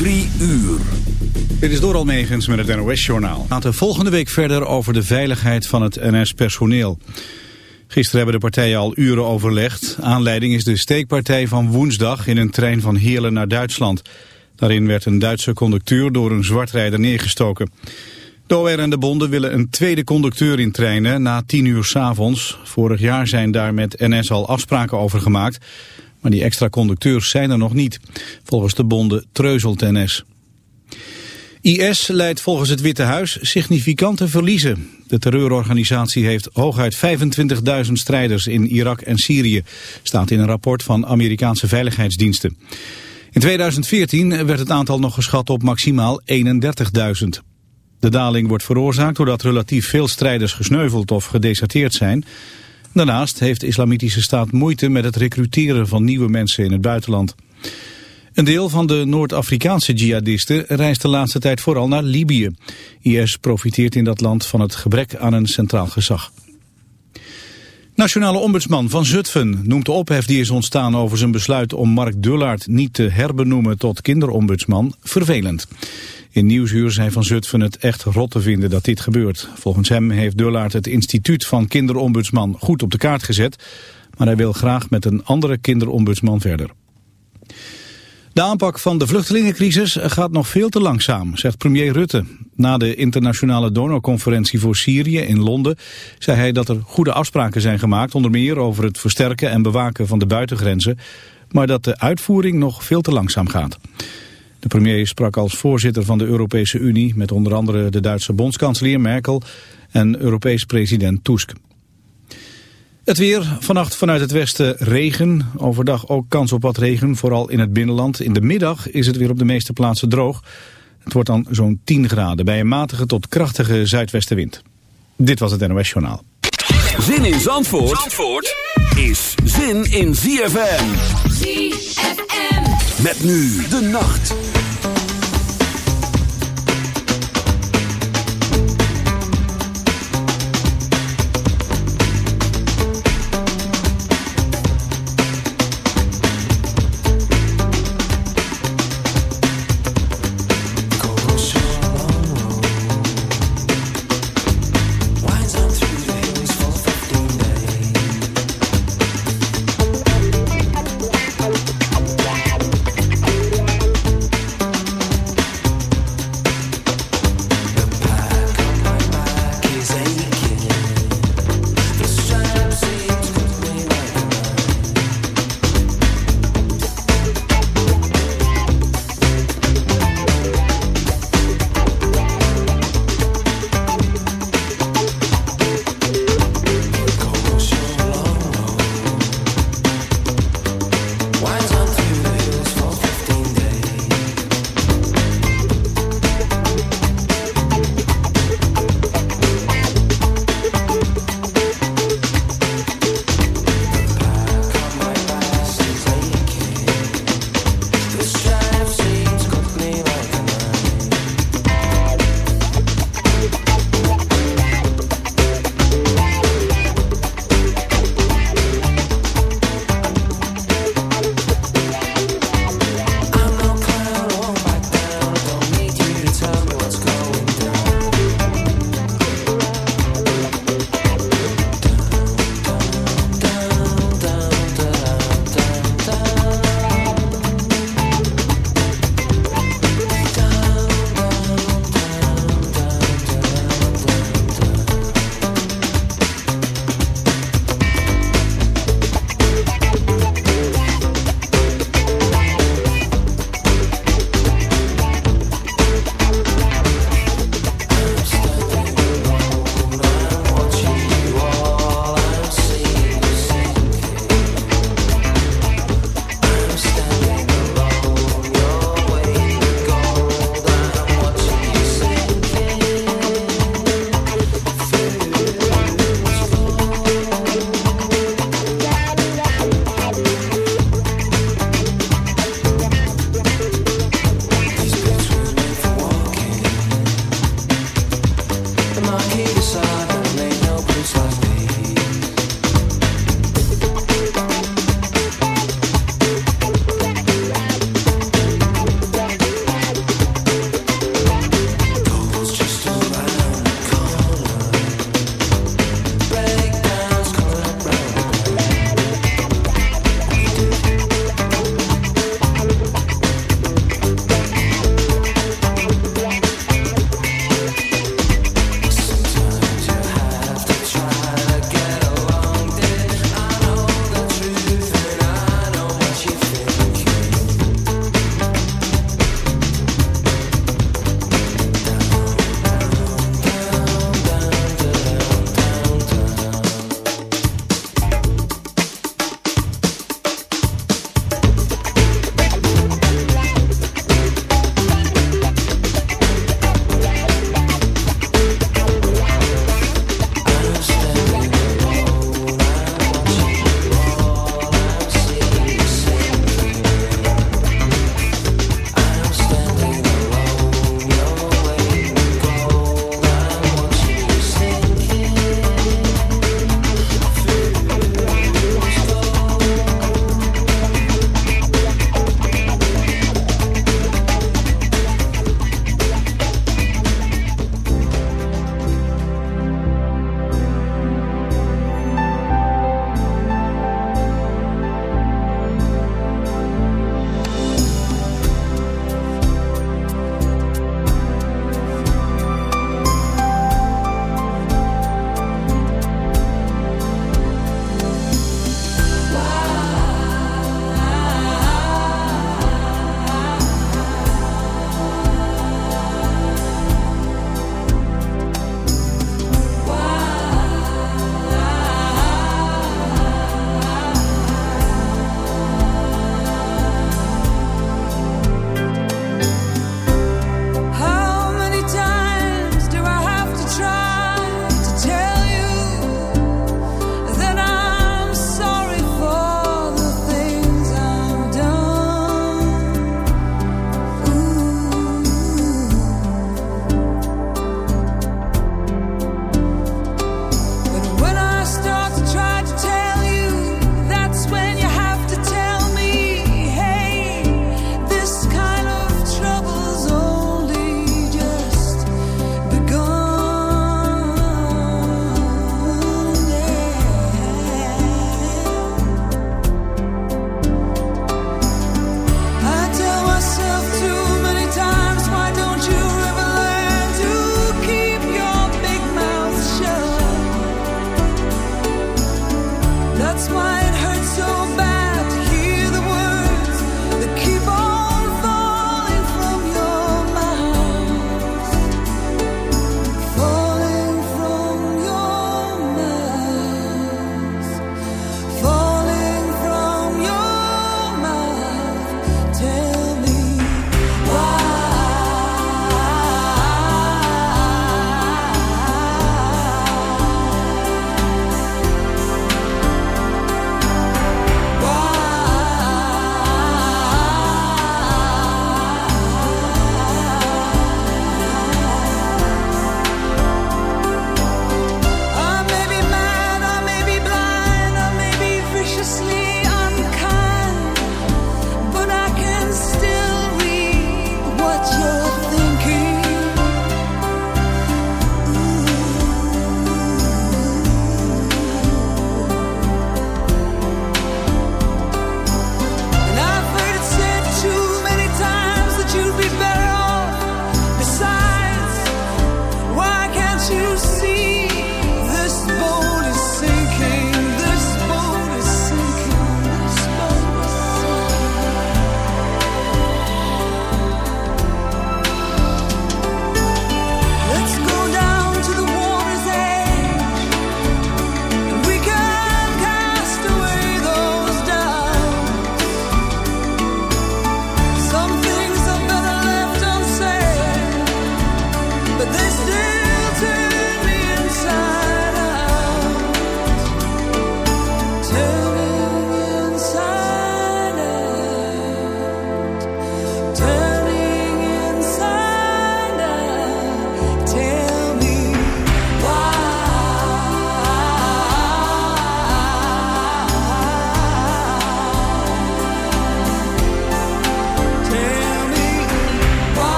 Drie uur. Dit is door Megens met het NOS-journaal. We praten volgende week verder over de veiligheid van het NS-personeel. Gisteren hebben de partijen al uren overlegd. Aanleiding is de steekpartij van woensdag in een trein van Heerlen naar Duitsland. Daarin werd een Duitse conducteur door een zwartrijder neergestoken. De en de bonden willen een tweede conducteur in treinen na tien uur s'avonds. Vorig jaar zijn daar met NS al afspraken over gemaakt. Maar die extra conducteurs zijn er nog niet. Volgens de bonden treuzelt NS. IS leidt volgens het Witte Huis significante verliezen. De terreurorganisatie heeft hooguit 25.000 strijders in Irak en Syrië, staat in een rapport van Amerikaanse veiligheidsdiensten. In 2014 werd het aantal nog geschat op maximaal 31.000. De daling wordt veroorzaakt doordat relatief veel strijders gesneuveld of gedeserteerd zijn. Daarnaast heeft de Islamitische Staat moeite met het recruteren van nieuwe mensen in het buitenland. Een deel van de Noord-Afrikaanse jihadisten reist de laatste tijd vooral naar Libië. IS profiteert in dat land van het gebrek aan een centraal gezag. Nationale ombudsman van Zutphen noemt de ophef die is ontstaan over zijn besluit om Mark Dullaert niet te herbenoemen tot kinderombudsman vervelend. In Nieuwsuur zei Van Zutphen het echt rot te vinden dat dit gebeurt. Volgens hem heeft Dullaert het instituut van kinderombudsman goed op de kaart gezet, maar hij wil graag met een andere kinderombudsman verder. De aanpak van de vluchtelingencrisis gaat nog veel te langzaam, zegt premier Rutte. Na de internationale donorconferentie voor Syrië in Londen zei hij dat er goede afspraken zijn gemaakt, onder meer over het versterken en bewaken van de buitengrenzen, maar dat de uitvoering nog veel te langzaam gaat. De premier sprak als voorzitter van de Europese Unie met onder andere de Duitse bondskanselier Merkel en Europees president Tusk. Het weer, vannacht vanuit het westen regen. Overdag ook kans op wat regen, vooral in het binnenland. In de middag is het weer op de meeste plaatsen droog. Het wordt dan zo'n 10 graden bij een matige tot krachtige zuidwestenwind. Dit was het NOS Journaal. Zin in Zandvoort, Zandvoort is zin in ZFM. ZFM. Met nu de nacht.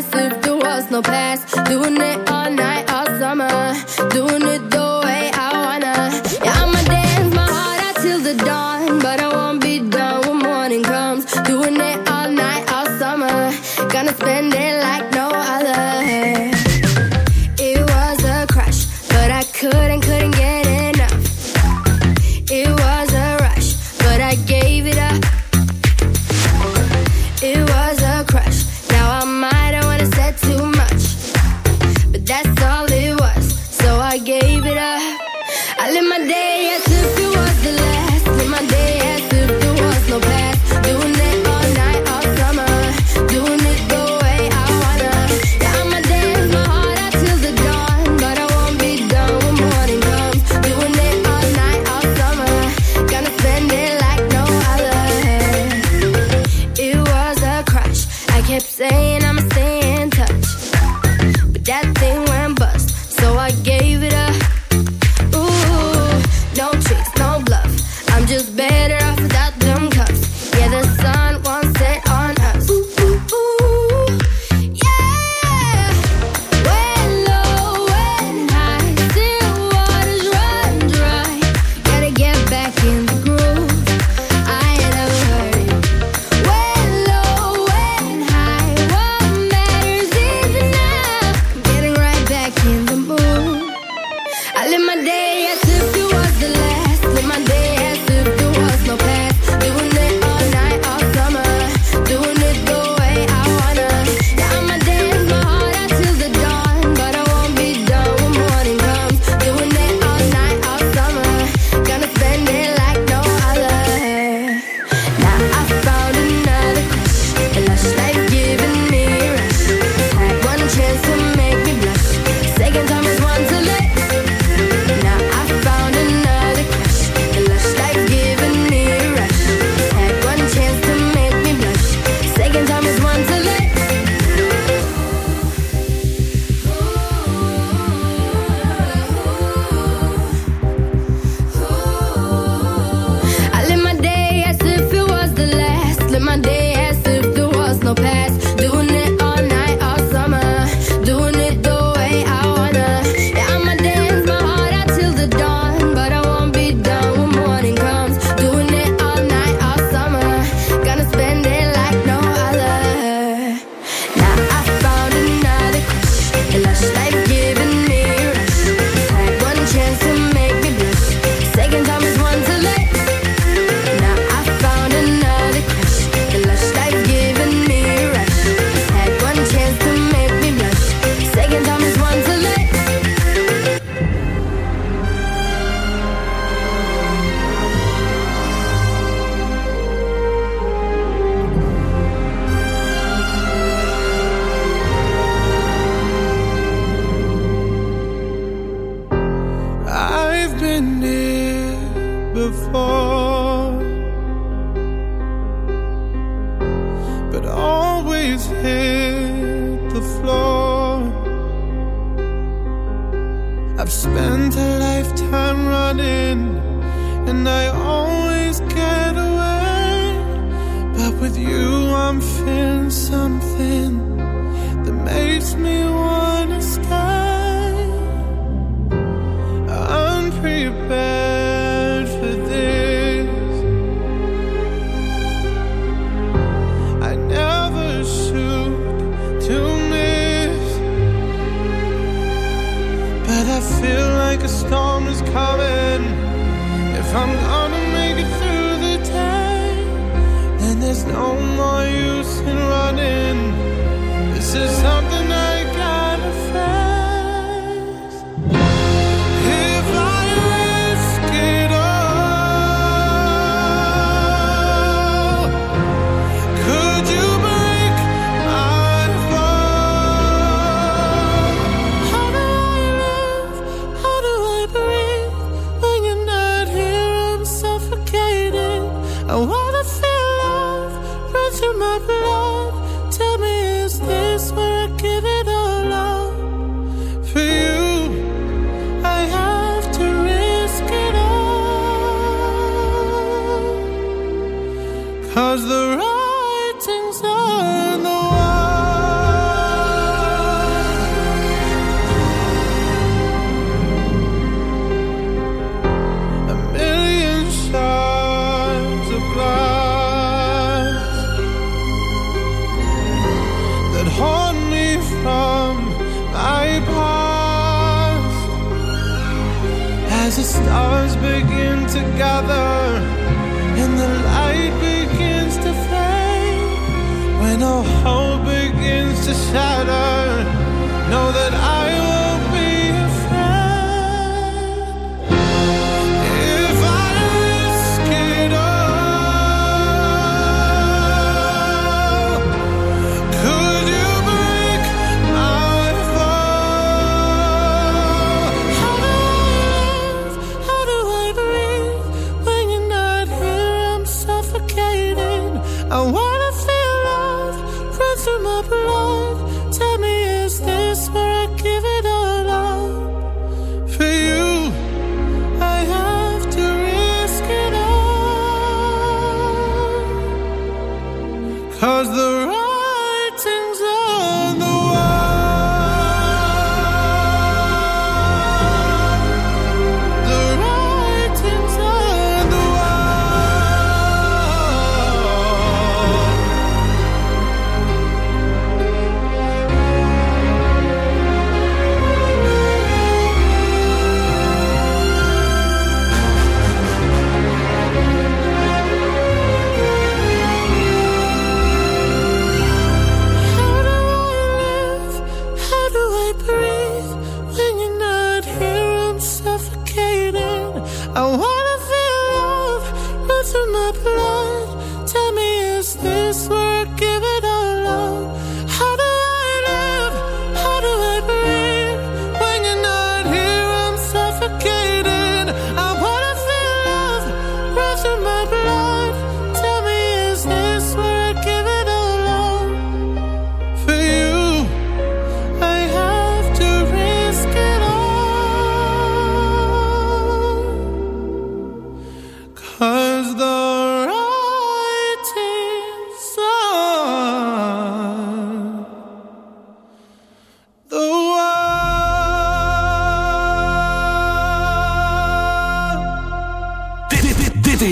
past if there was no past. Doing it all night, all summer. Doing it.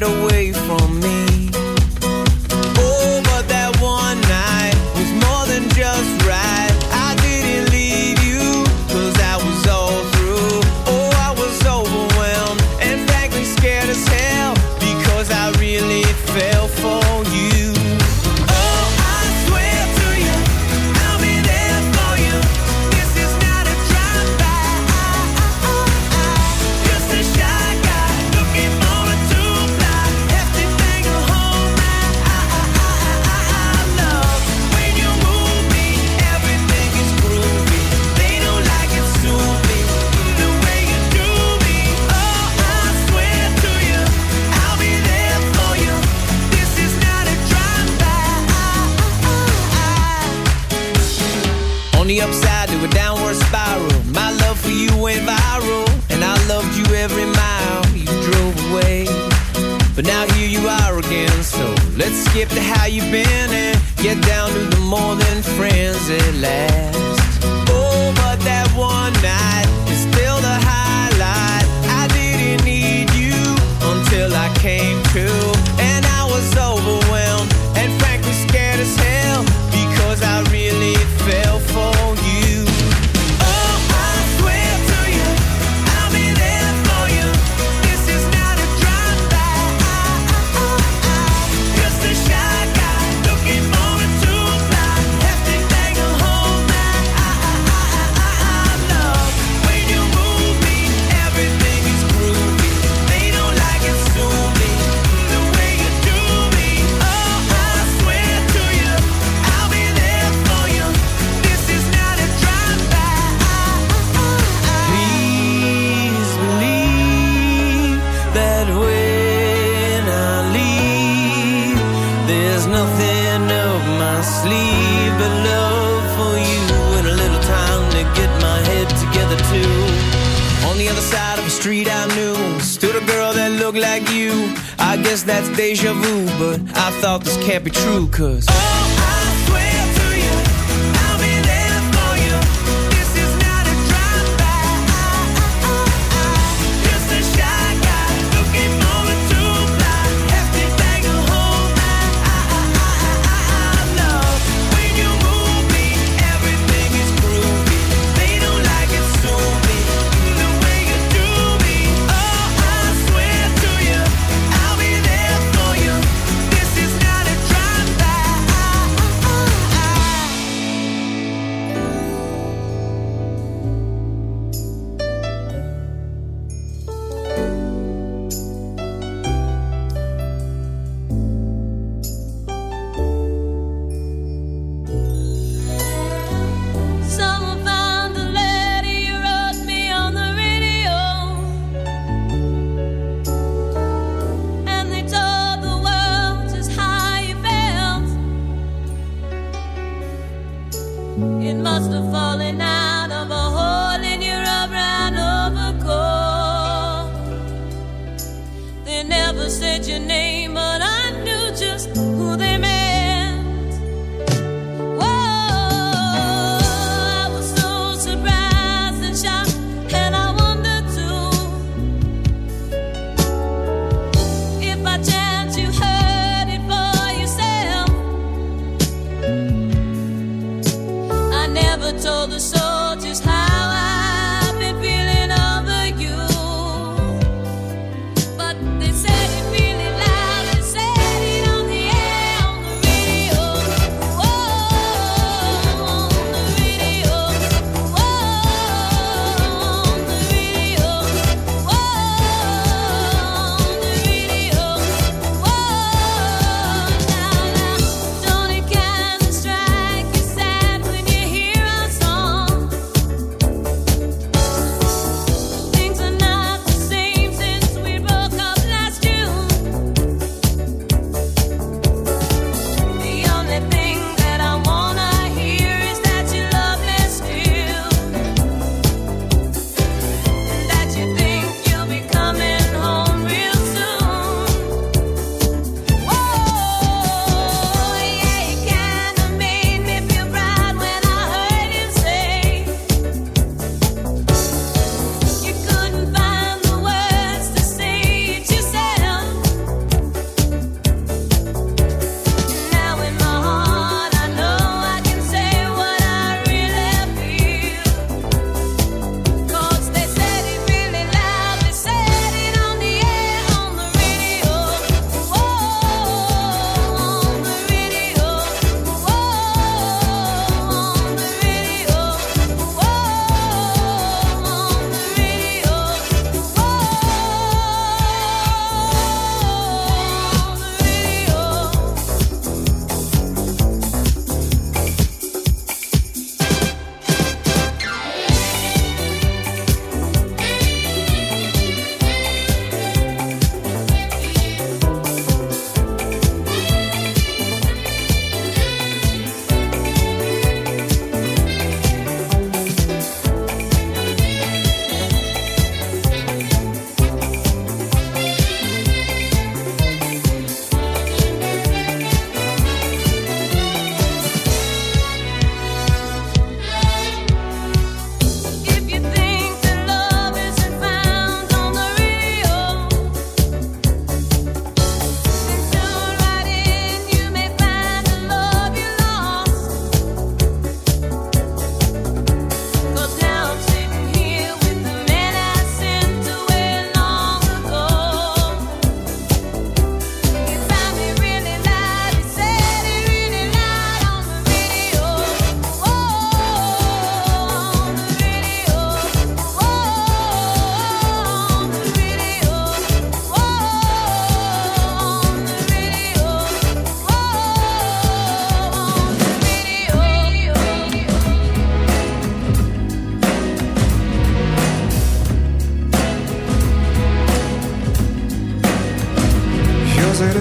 Get away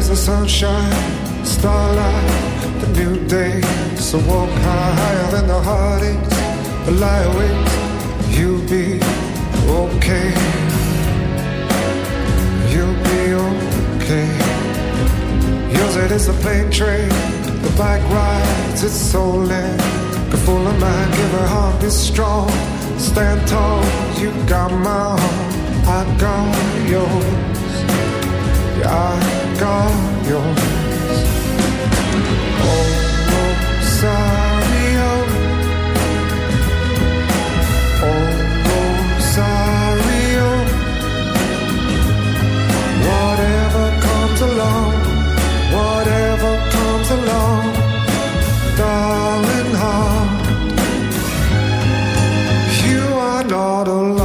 is the sunshine, starlight, the new day. So walk higher than the heartaches, but lie awake, you'll be okay. You'll be okay. Yours it is a plane train, the bike rides, it's soul in. Get full of mind, give her heart, is strong. Stand tall, you got my heart, I got yours. I got yours. Oh, oh. Whatever comes along, whatever comes along, darling heart, you are not alone.